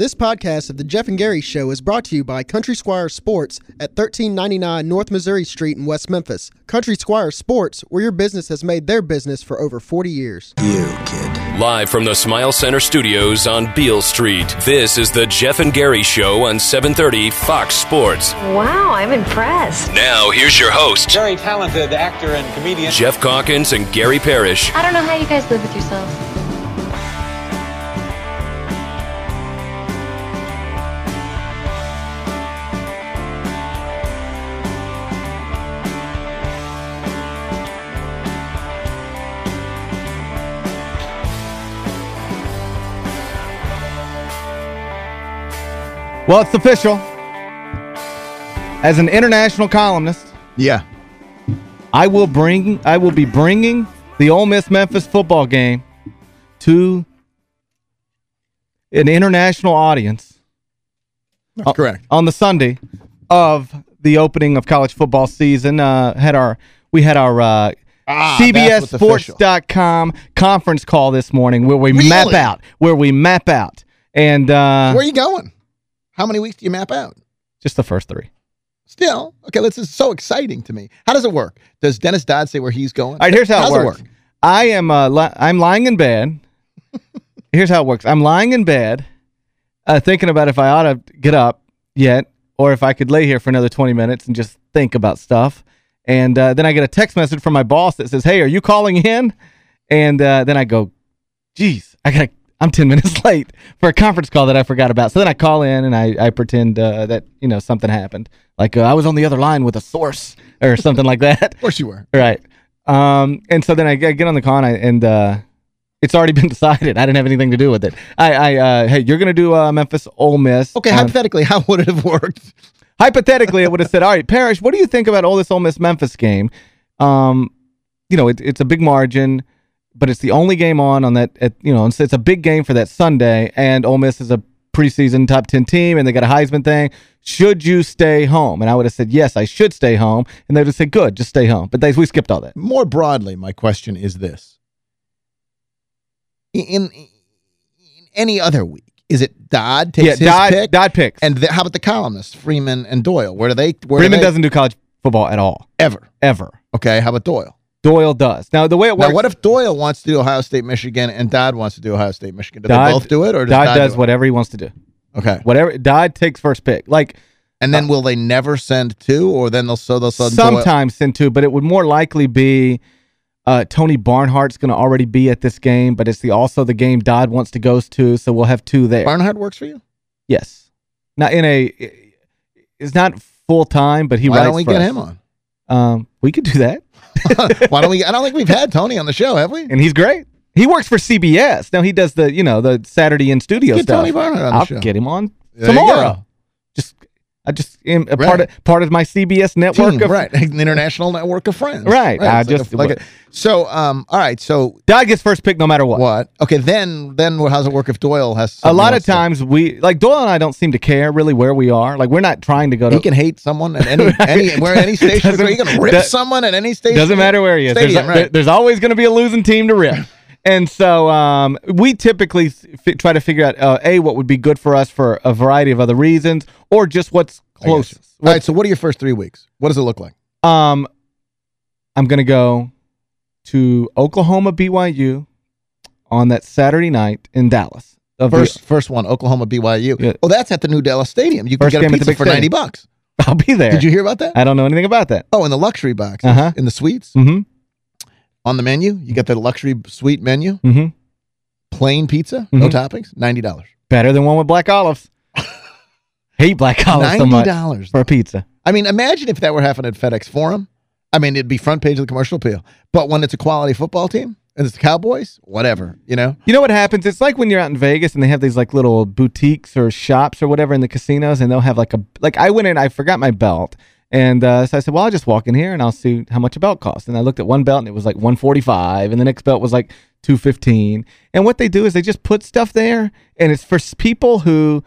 This podcast of The Geoff and Gary Show is brought to you by Country Squire Sports at 1399 North Missouri Street in West Memphis. Country Squire Sports, where your business has made their business for over 40 years. You, kid. Live from the Smile Center studios on Beale Street, this is The Geoff and Gary Show on 730 Fox Sports. Wow, I'm impressed. Now, here's your host. Very talented actor and comedian. Geoff Calkins and Gary Parrish. I don't know how you guys live with yourselves. Well, it's official. As an international columnist, Yeah. I will bring I will be bringing the Ole Miss Memphis football game to an international audience That's correct. on the Sunday of the opening of college football season. Uh, had our we had our uh, Ah. CBSSports.com conference call this morning where we Really? map out where we map out and uh, Where are you going? How many weeks do you map out? just the first three. Still. Okay, this is so exciting to me. How does it work? Does Dennis Dodd say where he's going? All right, here's how, does it works. I am uh, li I'm lying in bed. here's how it works. I'm lying in bed, uh, thinking about if I ought to get up yet, or if I could lay here for another 20 minutes and just think about stuff. And uh, then I get a text message from my boss that says, "Hey, are you calling in?" And uh, then I go, "Geez, I got I'm 10 minutes late for a conference call that I forgot about." So then I call in and I I pretend uh, that you know something happened, like uh, I was on the other line with a source or something like that. Of course you were. Right. Um, and so then I, get- get on the call and, I, and uh, it's already been decided. I didn't have anything to do with it. I, I uh, hey, you're going to do uh, Memphis Ole Miss. Okay, Um, hypothetically, how would it have worked? hypothetically, it would have said, all right, Parrish, what do you think about all this Ole Miss Memphis game? Um, you know, it, it's a big margin, but it's the only game on on that. At, you know, it's, it's a big game for that Sunday, and Ole Miss is a preseason top 10 team and they got a Heisman thing. Should you stay home? And I would have said, yes, I should stay home. And they would have said, good, just stay home. But they, we skipped all that. More broadly, my question is this. In, in any other week, is it Dodd takes yeah, his Dodd, pick? Dodd picks. And th- how about the columnists, Freeman and Doyle? Where do they where Freeman do they, doesn't do college football at all, ever? ever. Okay, how about Doyle? Doyle does. Now, the way it works, Now, what if Doyle wants to do Ohio State, Michigan, and Dodd wants to do Ohio State, Michigan? Do Dodd- they both do it, or does Dodd, Dodd, does do whatever he wants to do. Okay, Whatever Dodd takes first pick. Like and then will they never send two, or then they'll so they'll send Doyle- sometimes send two, but it would more likely be uh, Tony Barnhart's going to already be at this game, but it's the also the game Dodd wants to go to, so we'll have two there. Barnhart works for you. yes. Not in a it's not full time, but he Why don't we get us. him on? Um, we could do that. Why don't we? I don't think we've had Tony on the show, have we? And he's great. He works for CBS. Now he does the, you know, the Saturday in studio Get stuff. Tony Barnhart on the I'll show. get him on There tomorrow. Just I just am a Right. part of part of my CBS network Team, of right? An international network of friends. Right, I it's like just- a- like a- so. Um. All right. So Dodd gets first pick no matter what. what? Okay. Then then how's it work if Doyle has A lot of else to- times we like Doyle and I don't seem to care really where we are. Like we're not trying to go to He can hate someone at any any where any station. He can rip that- someone at any station. Doesn't matter where he is. Stadium, there's, right. there's always going to be a losing team to rip. And so um, we typically try to figure out, uh, A, what would be good for us for a variety of other reasons, or just what's I got you. closest. All right. So what are your first three weeks? What does it look like? Um, I'm going to go to Oklahoma BYU on that Saturday night in Dallas. Of the- First first one, Oklahoma BYU. Yeah. Oh, that's at the New Dallas Stadium. You can First get a pizza for stadium. ninety bucks. I'll be there. Did you hear about that? I don't know anything about that. Oh, in the luxury box, Uh-huh. in the suites, Mm-hmm. On the menu, you got the luxury suite menu, Mm-hmm. plain pizza, no Mhm. toppings, ninety dollars. Better than one with black olives. Hate black olives so much for a pizza. I mean, imagine if that were happening at FedEx Forum. I mean, it'd be front page of the commercial appeal. But when it's a quality football team and it's the Cowboys, whatever, you know. You know what happens? It's like when you're out in Vegas and they have these like little boutiques or shops or whatever in the casinos, and they'll have like a like I went in, I forgot my belt, and uh, so I said, well, I'll just walk in here and I'll see how much a belt costs. And I looked at one belt and it was like 145, and the next belt was like 215. And what they do is they just put stuff there, and it's for people who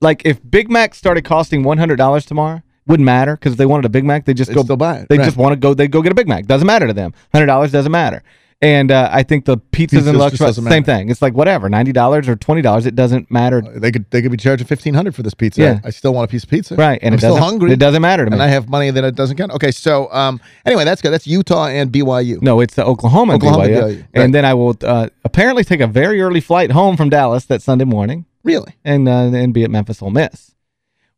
like if Big Mac started costing $100 tomorrow, wouldn't matter because if they wanted a Big Mac, they just They'd go still buy it, They right. just want to go. They go get a Big Mac. Doesn't matter to them. Hundred dollars doesn't matter. And uh, I think the pizzas Pizza's and Lux, same matter. thing. It's like whatever, $90 or $20. It doesn't matter. They could they could be charging fifteen hundred for this pizza. Yeah. I still want a piece of pizza. Right. And I'm it still hungry. It doesn't matter to me. and I have money that it doesn't count. Okay, so um, anyway, that's good. That's Utah and BYU. No, it's the Oklahoma, and Oklahoma, BYU. BYU, right. And then I will uh, apparently take a very early flight home from Dallas that Sunday morning Really? and uh, and be at Memphis Ole Miss.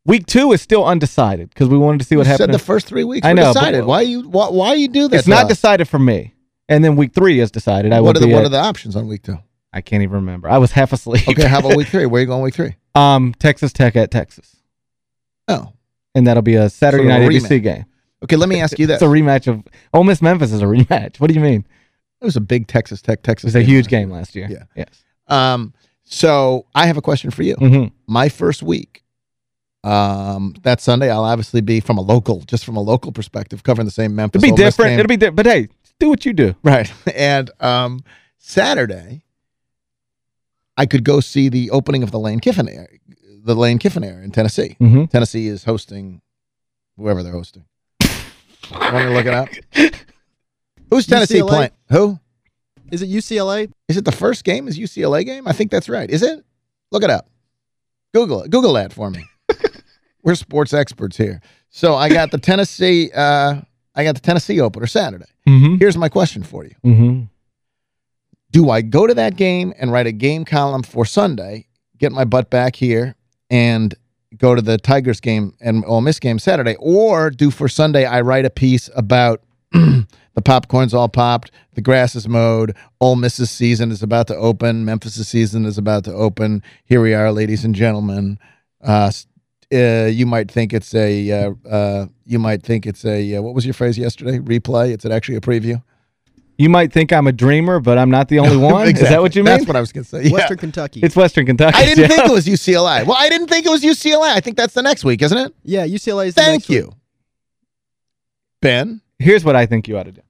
Week two is still undecided because we wanted to see what You happened. said the first three weeks. I were know, Decided. Why you why, why you do that? it's not us? decided for me. And then week three is decided. I What are the what at- are the options on week two? I can't even remember. I was half asleep. Okay, how about week three? Where are you going week three? um, Texas Tech at Texas, Oh, and that'll be a Saturday of night a ABC game. okay. Let me ask you that. It's a rematch of Ole Miss Memphis is a rematch. What do you mean? It was a big Texas Tech Texas. It was a huge last game last year. Yeah. Yes. Um, so I have a question for you. hmm My first week, um, that Sunday, I'll obviously be from a local, just from a local perspective, covering the same Memphis. It'll be different. game. It'll be different. But hey, do what you do. Right. And um, Saturday, I could go see the opening of the Lane Kiffin Air, the Lane Kiffin Air in Tennessee. Mm-hmm. Tennessee is hosting whoever they're hosting. Want to look it up? Who's Tennessee UCLA? playing? Who? Is it UCLA? Is it the first game? Is UCLA game? I think that's right. Is it? Look it up. Google it. Google that for me. We're sports experts here. So I got the Tennessee. Uh, I got the Tennessee opener Saturday. Mm-hmm. Here's my question for you. Mm-hmm. do I go to that game and write a game column for Sunday, get my butt back here, and go to the Tigers game and Ole Miss game Saturday, or do for Sunday I write a piece about the popcorn's all popped, the grass is mowed, Ole Miss's season is about to open, Memphis' season is about to open. Here we are, ladies and gentlemen. Uh, uh, you might think it's a uh, uh, you might think it's a uh, what was your phrase yesterday? Replay. It's actually a preview. You might think I'm a dreamer, but I'm not the only one. Is that what you mean? That's what I was going to say. Yeah. Western Kentucky. it's Western Kentucky. I didn't Geoff. think it was UCLA. Well, I didn't think it was UCLA. I think that's the next week, isn't it? yeah, UCLA is the Thank next one. you. Ben? Here's what I think you ought to do.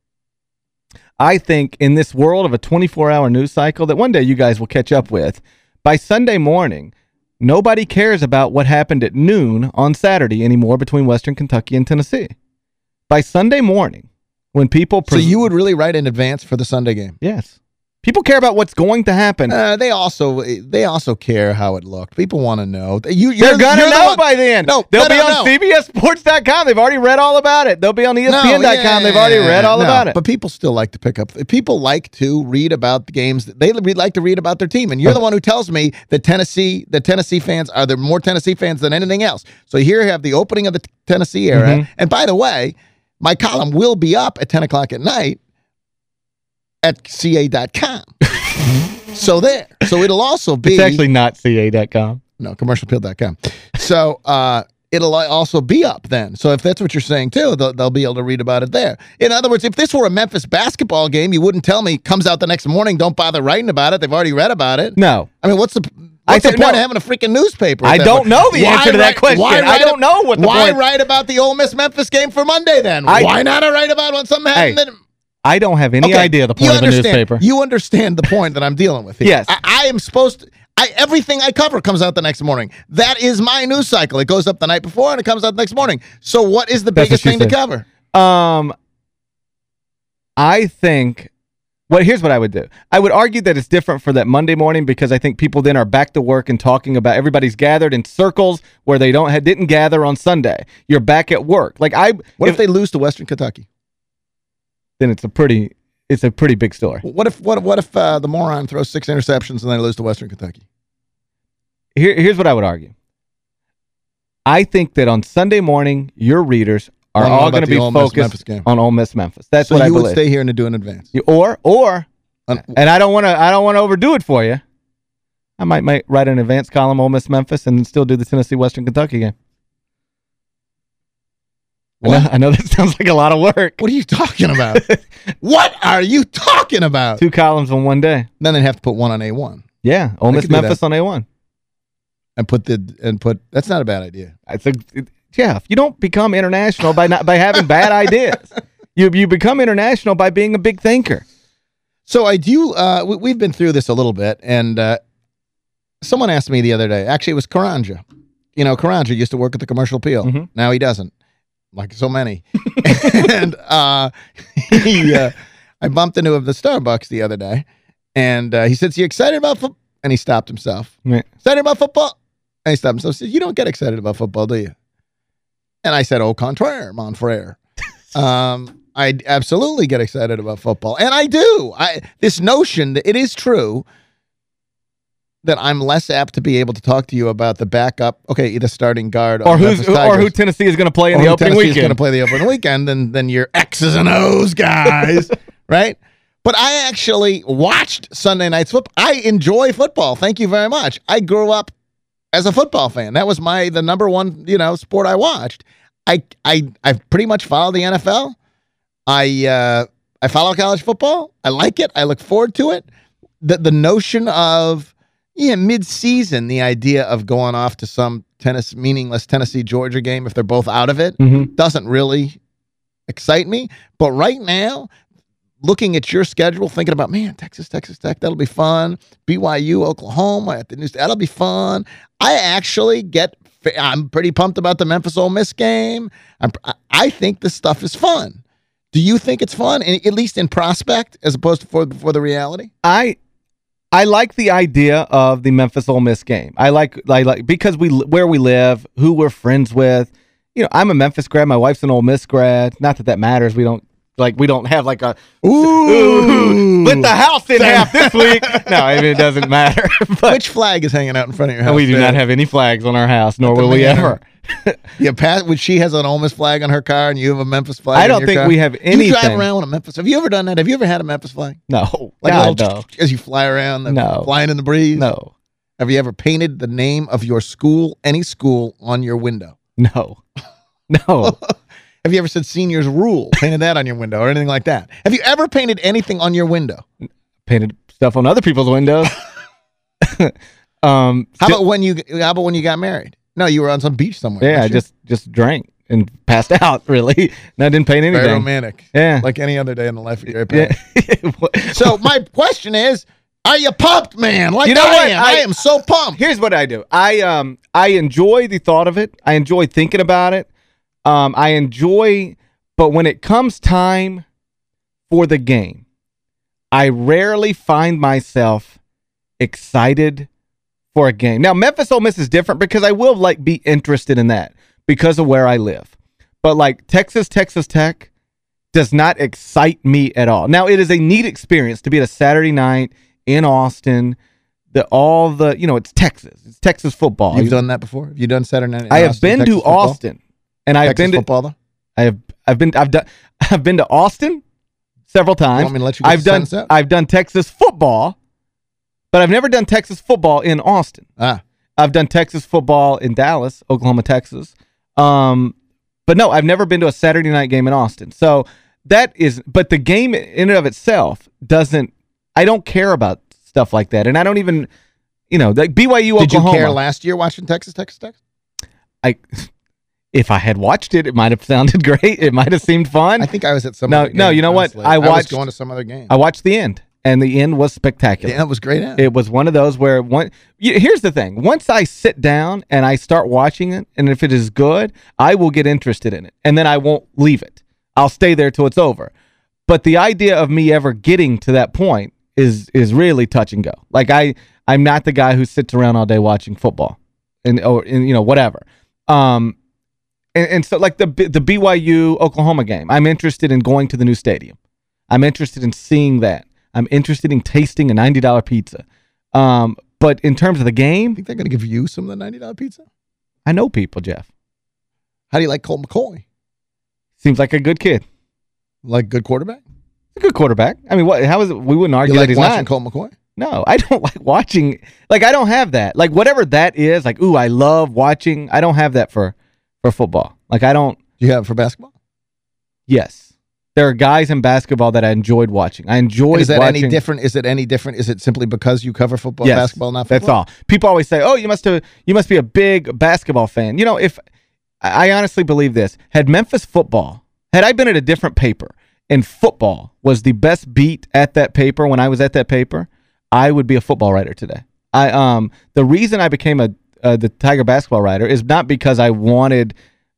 I think in this world of a 24-hour news cycle that one day you guys will catch up with, by Sunday morning, nobody cares about what happened at noon on Saturday anymore between Western Kentucky and Tennessee. By Sunday morning, when people... So you would really write in advance for the Sunday game? Yes. People care about what's going to happen. Uh, they also they also care how it looked. People want to know. You, you're, They're going to the know one- by then. No, They'll no, be no, on no. CBSSports.com. They've already read all about it. They'll be on E No, ESPN.com. yeah, They've already read all about it. But people still like to pick up. People like to read about the games. They like to read about their team. And you're the one who tells me that Tennessee, the Tennessee fans are there more Tennessee fans than anything else. So here you have the opening of the Tennessee era. Mm-hmm. And by the way, my column will be up at 10 o'clock at night at ca.com. so there. So it'll also be it's actually not CA.com. no, commercialappeal.com. So uh, it'll also be up then. So if that's what you're saying too, they'll, they'll be able to read about it there. In other words, if this were a Memphis basketball game, you wouldn't tell me comes out the next morning. Don't bother writing about it. They've already read about it. No. I mean, what's the I what's the point no. of having a freaking newspaper? I don't know the Why answer to that question. why I don't know what the Why point- write about the Ole Miss Memphis game for Monday then? I- why not write about when something Hey, happened? that- I don't have any Okay, idea the point you of understand- newspaper. You understand the point that I'm dealing with here. Yes. I, I am supposed to, I everything I cover comes out the next morning. That is my news cycle. It goes up the night before and it comes out the next morning. So what is the That's biggest thing to cover? Um, I think. Well, here's what I would do. I would argue that it's different for that Monday morning because I think people then are back to work and talking about everybody's gathered in circles where they don't had didn't gather on Sunday. You're back at work. Like I, What if, they lose to Western Kentucky? Then it's a pretty it's a pretty big story. What if what what if uh, the moron throws six interceptions and they lose to Western Kentucky? Here, here's what I would argue. I think that on Sunday morning, your readers are all going to be Ole focused game. on Ole Miss Memphis. That's so what I believe. you would stay here and do an advance. Or or and I don't want to I don't want to overdo it for you. I might, might write an advance column Ole Miss Memphis and still do the Tennessee Western Kentucky game. I know, I know that sounds like a lot of work. What are you talking about? what are you talking about? Two columns on one day. Then they have to put one on A1 Yeah, Ole Miss Memphis on A1. and put the and put that's not a bad idea. I think it, Geoff, you don't become international by not by having bad ideas. You you become international by being a big thinker. So I do. Uh, we, we've been through this a little bit, and uh, someone asked me the other day. Actually, it was Karanja. You know, Karanja used to work at the Commercial Appeal. Mhm. Now he doesn't, like so many. and uh, he, uh, I bumped into him at the Starbucks the other day, and uh, he said, "So you excited about football?" And he stopped himself. Right. Excited about football? And he stopped himself. He said, "You don't get excited about football, do you?" And I said, "Au contraire, mon frere." um, I absolutely get excited about football, and I do. I this notion that it is true that I'm less apt to be able to talk to you about the backup, okay, the starting guard, Or who's or who Tennessee is going to play in the opening Tennessee's going to play the opening weekend than than your X's and O's guys, right? But I actually watched Sunday night's football. I enjoy football. Thank you very much. I grew up as a football fan. That was my the number one you know sport I watched. I I I pretty much follow the NFL. I uh, I follow college football. I like it. I look forward to it. The the notion of yeah mid season, the idea of going off to some tennis meaningless Tennessee Georgia game if they're both out of it Mhm. doesn't really excite me. But right now, looking at your schedule, thinking about man, Texas, Texas Tech, that'll be fun. BYU, Oklahoma at the news, that'll be fun. I actually get. I'm pretty pumped about the Memphis Ole Miss game. I'm, I think this stuff is fun. Do you think it's fun, and at least in prospect, as opposed to for for the reality? I I like the idea of the Memphis Ole Miss game. I like I like because we where we live, who we're friends with. You know, I'm a Memphis grad. My wife's an Ole Miss grad. Not that that matters. We don't like we don't have like a Ooh. split the house in half this week. No, I mean it doesn't matter. but Which flag is hanging out in front of your house? we do not have any flags on our house, nor will we ever. Yeah, Pat. When she has an Ole Miss flag on her car, and you have a Memphis flag. I don't think car? we have You drive around with a Memphis. Have you ever done that? Have you ever had a Memphis flag? No, Like God, little no, as you fly around, No. flying in the breeze. no, Have you ever painted the name of your school, any school, on your window? no, no. Have you ever said seniors rule? Painted that on your window or anything like that? Have you ever painted anything on your window? Painted stuff on other people's windows. um, How about when you? How about when you got married? No, you were on some beach somewhere. Yeah, I you? just just drank and passed out. Really, and I didn't paint anything. very romantic. Yeah. like any other day in the life of your Yeah. So my question is, are you pumped, man? Like You know I what? am. I, I- am so pumped. Here's what I do. I um I enjoy the thought of it. I enjoy thinking about it. Um, I enjoy, but when it comes time for the game, I rarely find myself excited for a game. Now, Memphis Ole Miss is different because I will like be interested in that because of where I live. But like Texas, Texas Tech does not excite me at all. Now, it is a neat experience to be at a Saturday night in Austin. The all the you know it's Texas, it's Texas football. You've done that before? Have you done Saturday night? in I have Austin, been Texas to football? Austin, and I've Texas been to football though. I have I've been I've done I've been to Austin several times. want me to let you get I've done? I've done Texas football, but I've never done Texas football in Austin. Ah, I've done Texas football in Dallas, Oklahoma, Texas. Um, but no, I've never been to a Saturday night game in Austin. So that is, but the game in and of itself doesn't. I don't care about stuff like that, and I don't even, you know, like BYU, did Oklahoma. you care last year watching Texas, Texas, Texas? I, if I had watched it, it might have sounded great. It might have seemed fun. I think I was at some. No, other no, you know what? honestly. I was watched- going to some other game. I watched the end, and the end was spectacular. yeah, it was great. Ad. It was one of those where one. Here's the thing: once I sit down and I start watching it, and if it is good, I will get interested in it, and then I won't leave it. I'll stay there till it's over. But the idea of me ever getting to that point is is really touch and go. Like I, I'm not the guy who sits around all day watching football, and or and, you know whatever. Um, and, and so like the the BYU Oklahoma game, I'm interested in going to the new stadium. I'm interested in seeing that. I'm interested in tasting a ninety dollar pizza. Um, but in terms of the I game, think they're going to give you some of the ninety dollar pizza. I know people. Geoff How do you like Colt McCoy? seems like a good kid, Like good quarterback? a good quarterback. I mean, what? How is it? We wouldn't argue You that like he's watching not. Colt McCoy? No, I don't like watching. Like I don't have that. Like whatever that is. Like ooh, I love watching. I don't have that for for football. Like I don't. Do you have it for basketball? Yes, there are guys in basketball that I enjoyed watching. I enjoyed. Is that watching, any different? Is it any different? Is it simply because you cover football, Yes, basketball, not football? That's all. People always say, "Oh, you must have, you must be a big basketball fan." You know, if I I honestly believe this, had Memphis football, had I been at a different paper, and football was the best beat at that paper when I was at that paper, I would be a football writer today. I um the reason I became a uh, the Tiger basketball writer is not because I wanted.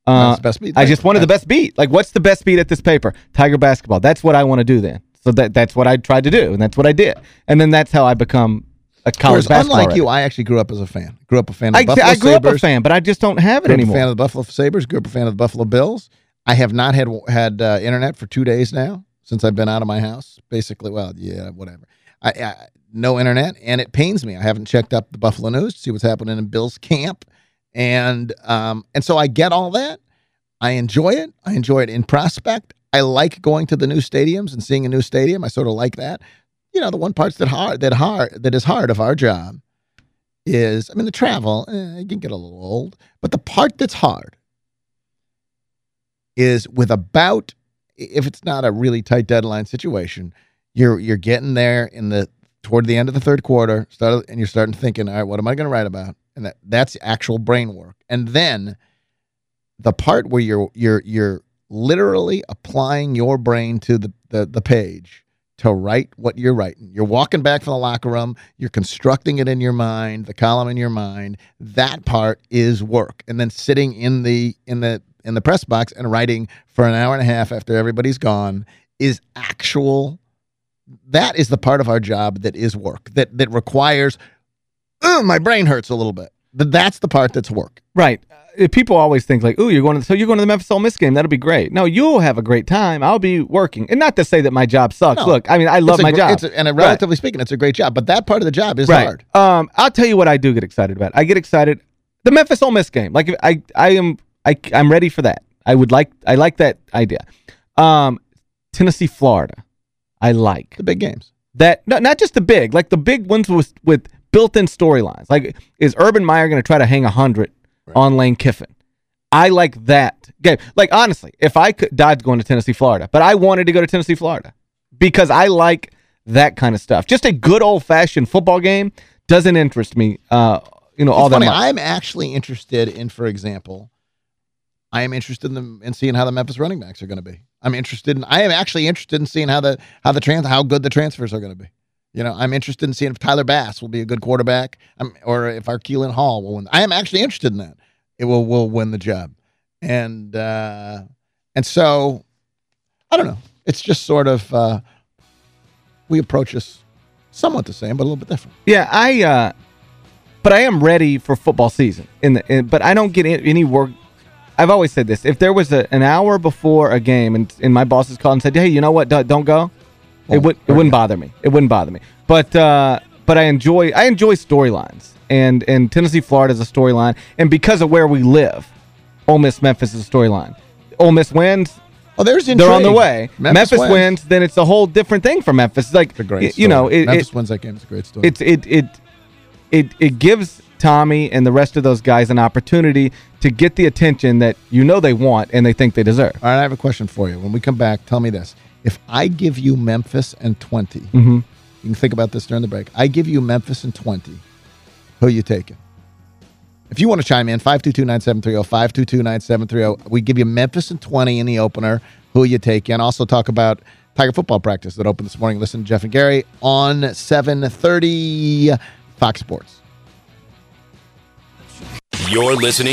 Uh, best beat I just wanted the best beat. Like, what's the best beat at this paper? Tiger basketball. That's what I want to do then. So that that's what I tried to do, and that's what I did. And then that's how I become a college Whereas basketball unlike you. I actually grew up as a fan. Grew up a fan of the I, Buffalo I grew up a Sabres. fan, but I just don't have it Grew up a anymore. fan of the Buffalo Sabres. Grew up a fan of the Buffalo Bills. I have not had had uh, internet for two days now since I've been out of my house. Basically, well, yeah, whatever. I, I no internet, and it pains me. I haven't checked up the Buffalo News to see what's happening in Bill's camp, and um, and so I get all that. I enjoy it. I enjoy it in prospect. I like going to the new stadiums and seeing a new stadium. I sort of like that. You know, the one parts that hard that hard that is hard of our job is, I mean, the travel. Eh, it can get a little old, but the part that's hard is with about if it's not a really tight deadline situation, you're you're getting there in the toward the end of the third quarter, start and you're starting to thinking, all right, what am I going to write about? And that that's actual brain work. And then the part where you're you're you're literally applying your brain to the the, the page to write what you're writing. You're walking back from the locker room, you're constructing it in your mind, the column in your mind. That part is work. And then sitting in the in the in the press box and writing for an hour and a half after everybody's gone is actual that is the part of our job that is work that that requires oh my brain hurts a little bit Th- that's the part that's work Right. Uh, people always think like, "Ooh, you're going to so you're going to the Memphis Ole Miss game. That'll be great." No, you'll have a great time. I'll be working. And not to say that my job sucks. No. Look, I mean, I love my job. it's a- and relatively speaking it's a great job but that part of the job is right. hard Um, I'll tell you what I do get excited about. I get excited the Memphis Ole Miss game. Like I I am I I'm ready for that. I would like I like that idea. Um, Tennessee, Florida. I like the big games that no, not just the big, like the big ones with with built-in storylines. Like is Urban Meyer going to try to hang a hundred on Lane Kiffin? I like that game. Like honestly, if I could, Dodd's going to Tennessee, Florida, but I wanted to go to Tennessee, Florida because I like that kind of stuff. Just a good old-fashioned football game doesn't interest me. Uh, you know all it's that funny much. i'm actually interested in for example i am interested in, the, in seeing how the memphis running backs are going to be i'm interested in i am actually interested in seeing how the how the trans how good the transfers are going to be you know i'm interested in seeing if tyler bass will be a good quarterback or if Arkelon Hall will win i am actually interested in that it will will win the job and uh and so i don't know it's just sort of uh we approach this somewhat the same but a little bit different Yeah, I uh but I am ready for football season. In the in, but I don't get any work I've always said this. If there was a, an hour before a game and and my bosses called and said, "Hey, you know what? Don't, don't go." It would it wouldn't bother me. It wouldn't bother me. But uh but I enjoy I enjoy storylines. And and Tennessee Florida is a storyline and because of where we live, Ole Miss Memphis is a storyline. Ole Miss wins, oh there's they're on the way. Memphis, wins. then it's a whole different thing for Memphis. It's like It's a great story. you know, it, Memphis it, wins that game. It's a great story. it's it it it it gives Tommy and the rest of those guys an opportunity to get the attention that you know they want and they think they deserve. All right, I have a question for you. When we come back, tell me this. If I give you Memphis and 20, Mm-hmm. you can think about this during the break. I give you Memphis and 20. Who you taking? If you want to chime in, 522-9730, 522-9730. We give you Memphis and 20 in the opener. Who you taking? And also talk about Tiger football practice that opened this morning. Listen to Geoff and Gary on 730 Fox Sports. You're listening